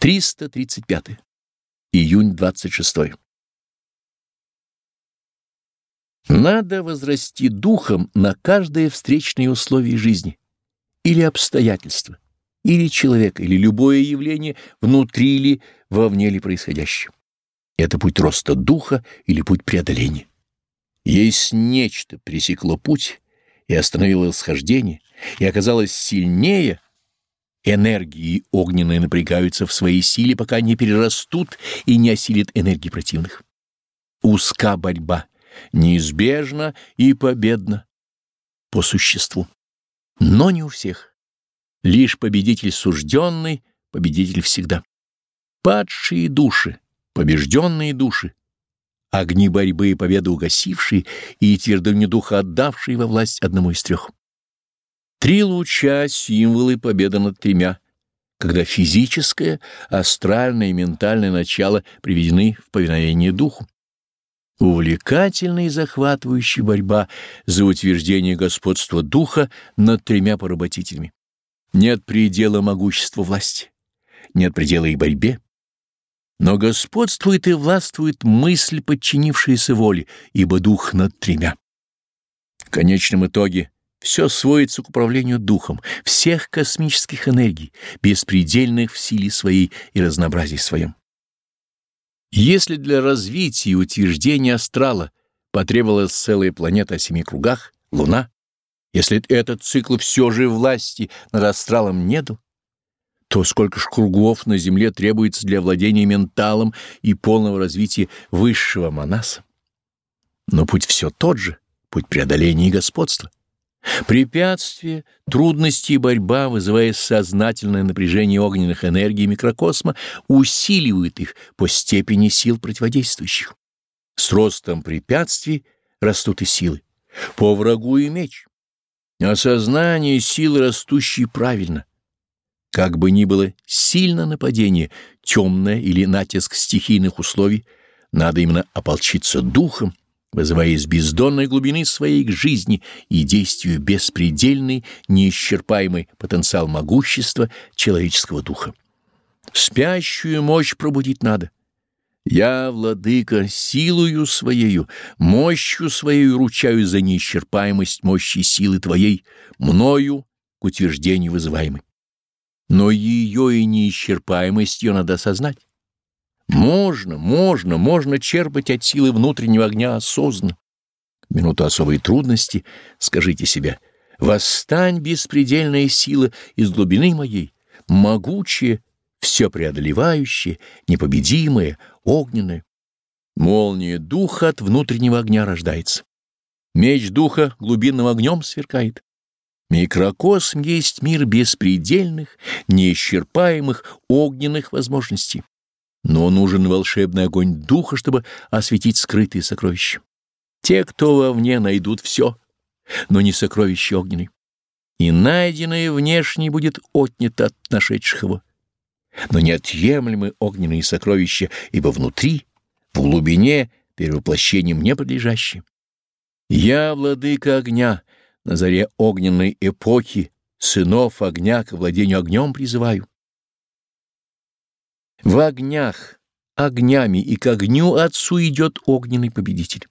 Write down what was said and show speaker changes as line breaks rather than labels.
335. Июнь 26. Надо возрасти духом на каждое встречное условие жизни или обстоятельство, или человека, или любое явление внутри или вовне ли происходящее. Это путь роста духа или путь преодоления. Есть нечто пресекло путь и остановило восхождение, и оказалось сильнее, энергии огненные напрягаются в своей силе, пока не перерастут и не осилят энергии противных. Узка борьба, неизбежна и победна по существу. Но не у всех. Лишь победитель сужденный, победитель всегда. Падшие души, побежденные души, огни борьбы и победы угасившие и твердыню духа отдавшие во власть одному из трех. Три луча — символы победы над тремя, когда физическое, астральное и ментальное начало приведены в повиновение духу. Увлекательная и захватывающая борьба за утверждение господства духа над тремя поработителями. Нет предела могущества власти, нет предела и борьбе. Но господствует и властвует мысль, подчинившаяся воле, ибо дух над тремя. В конечном итоге все сводится к управлению духом всех космических энергий, беспредельных в силе своей и разнообразии своем. Если для развития и утверждения астрала потребовалась целая планета о семи кругах, Луна, если этот цикл все же власти над астралом не дал, то сколько ж кругов на Земле требуется для владения менталом и полного развития высшего манаса. Но путь все тот же, путь преодоления и господства. Препятствия, трудности и борьба, вызывая сознательное напряжение огненных энергий микрокосма, усиливают их по степени сил противодействующих. С ростом препятствий растут и силы. По врагу и меч. Осознание силы, растущей правильно, как бы ни было сильно нападение, темное или натиск стихийных условий, надо именно ополчиться духом, вызывая из бездонной глубины своей к жизни и действию беспредельный, неисчерпаемый потенциал могущества человеческого духа. Спящую мощь пробудить надо. Я, владыка, силою своею, мощью своей ручаю за неисчерпаемость мощи силы твоей, мною к утверждению вызываемой но ее и неисчерпаемость ее надо осознать. Можно, можно, можно черпать от силы внутреннего огня осознанно. Минуту особой трудности скажите себе, «Восстань, беспредельная сила из глубины моей, могучая, все преодолевающая, непобедимая, огненная». Молния духа от внутреннего огня рождается. Меч духа глубинным огнем сверкает. Микрокосм есть мир беспредельных, неисчерпаемых огненных возможностей. Но нужен волшебный огонь духа, чтобы осветить скрытые сокровища. Те, кто вовне, найдут все, но не сокровище огненное. И найденное внешне будет отнято от нашедших его. Но неотъемлемы огненные сокровища, ибо внутри, в глубине, перевоплощением не подлежащие. Я, владыка огня, — на заре огненной эпохи сынов огня к владению огнем призываю. В огнях, огнями и к огню отцу идет огненный победитель.